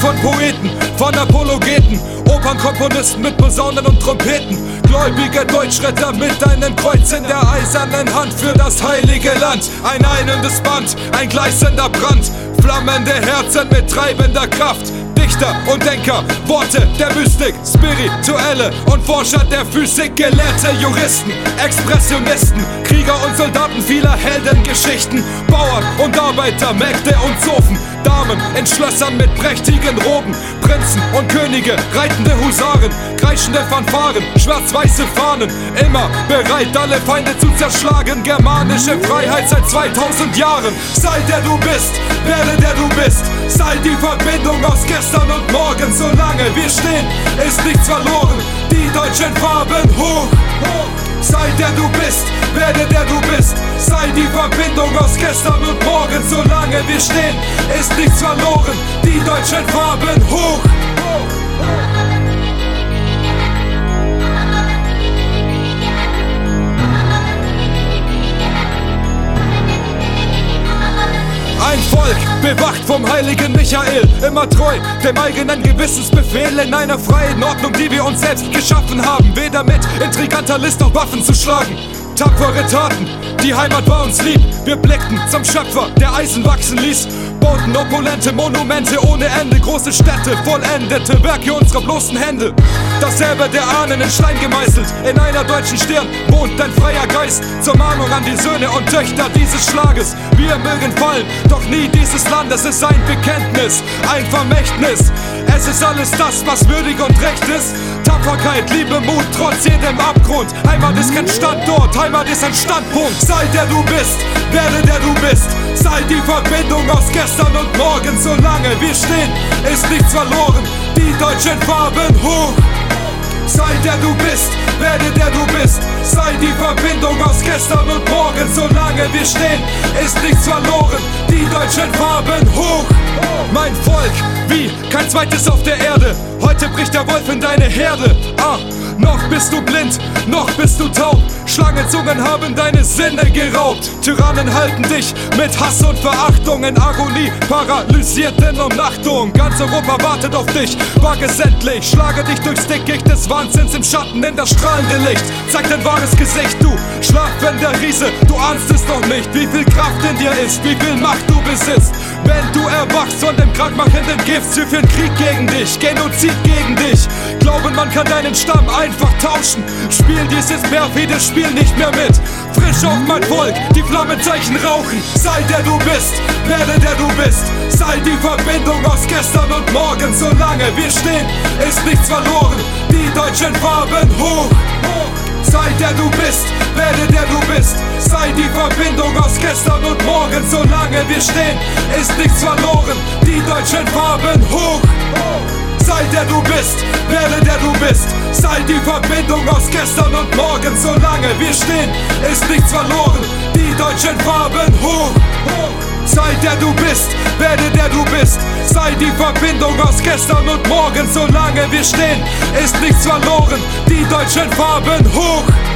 von Poeten, von Apologeten, Opernkomponisten mit Posaunen und Trompeten, gläubige Deutschretter mit einem Kreuz in der eisernen Hand für das heilige Land. Ein einendes Band, ein gleißender Brand, flammende Herzen mit treibender Kraft. Dichter und Denker, Worte der Mystik, Spirituelle und Forscher der Physik, Gelehrte, Juristen, Expressionisten, Krieger und Soldaten vieler Heldengeschichten, Bauern und Arbeiter, Mägde und Zofen, Damen in Schlössern mit prächtigen Roben, Prinzen und Könige, reitende Husaren, kreischende Fanfaren, schwarz-weiße Fahnen, immer bereit, alle Feinde zu zerschlagen. Germanische Freiheit seit 2000 Jahren. Sei der du bist, werde der du bist, sei die Verbindung aus gestern und morgen. Solange wir stehen, ist nichts verloren. Die deutschen Farben hoch, hoch. Sei der du bist, werde der du bist. Sei die Verbindung aus gestern und morgen. Solange wir stehen, ist nichts verloren. Die deutschen Farben hoch. Bewacht vom heiligen Michael, immer treu dem eigenen Gewissensbefehl in einer freien Ordnung, die wir uns selbst geschaffen haben. Weder mit intriganter List noch Waffen zu schlagen. Tapfere Taten, die Heimat war uns lieb. Wir blickten zum Schöpfer, der Eisen wachsen ließ. Bauten opulente Monumente ohne Ende, große Städte, vollendete Werke unserer bloßen Hände. Dasselbe der Ahnen in Stein gemeißelt, in einer deutschen Stirn wohnt ein freier Geist. Zur Mahnung an die Söhne und Töchter dieses Schlages. Wir mögen fallen, doch nie dieses Land, es ist ein Bekenntnis, ein Vermächtnis. Es ist alles das, was würdig und recht ist. Tapferkeit, Liebe, Mut, trotz jedem Abgrund. Heimat ist kein Standort, Heimat ist ein Standpunkt. Sei der du bist, werde der du bist. Sei die Verbindung aus gestern und morgen. Solange wir stehen, ist nichts verloren. Die deutschen Farben hoch. Sei der du bist, werde der du bist. Sei die Verbindung aus gestern und morgen. Solange wir stehen, ist nichts verloren. Die deutschen Farben hoch. Mein Volk, wie kein zweites auf der Erde. Heute bricht der Wolf in deine Herde. Ah, noch bist du blind, noch bist du taub. Schlangenzungen haben deine Sinne geraubt. Tyrannen halten dich mit Hass und Verachtung in Agonie, paralysierten Umnachtung. Ganz Europa wartet auf dich, wag es endlich. Schlage dich durchs Dickicht des Wahnsinns im Schatten in das strahlende Licht. Zeig dein wahres Gesicht, du schlafender Riese. Du ahnst es noch nicht, wie viel Kraft in dir ist, wie viel Macht du besitzt. Wenn du erwachst von dem krankmachenden Gift, sie führen Krieg gegen dich, Genozid gegen dich. Glauben, man kann deinen Stamm einfach tauschen. Spiel dieses perfide Spiel nicht mehr mit. Frisch auf mein Volk, die Flammenzeichen rauchen. Sei der du bist, werde der du bist. Sei die Verbindung aus gestern und morgen. Solange wir stehen, ist nichts verloren. Die deutschen Farben hoch. Sei der du bist, werde der du bist. Sei die Verbindung aus gestern und morgen. Solange wir stehen, ist nichts verloren. Die deutschen Farben hoch. Sei der du bist, werde der du bist. Sei die Verbindung aus gestern und morgen. Solange wir stehen, ist nichts verloren. Die deutschen Farben hoch. Sei der du bist, werde der du bist. Sei die Verbindung aus gestern und morgen. Solange wir stehen, ist nichts verloren. Die deutschen Farben hoch.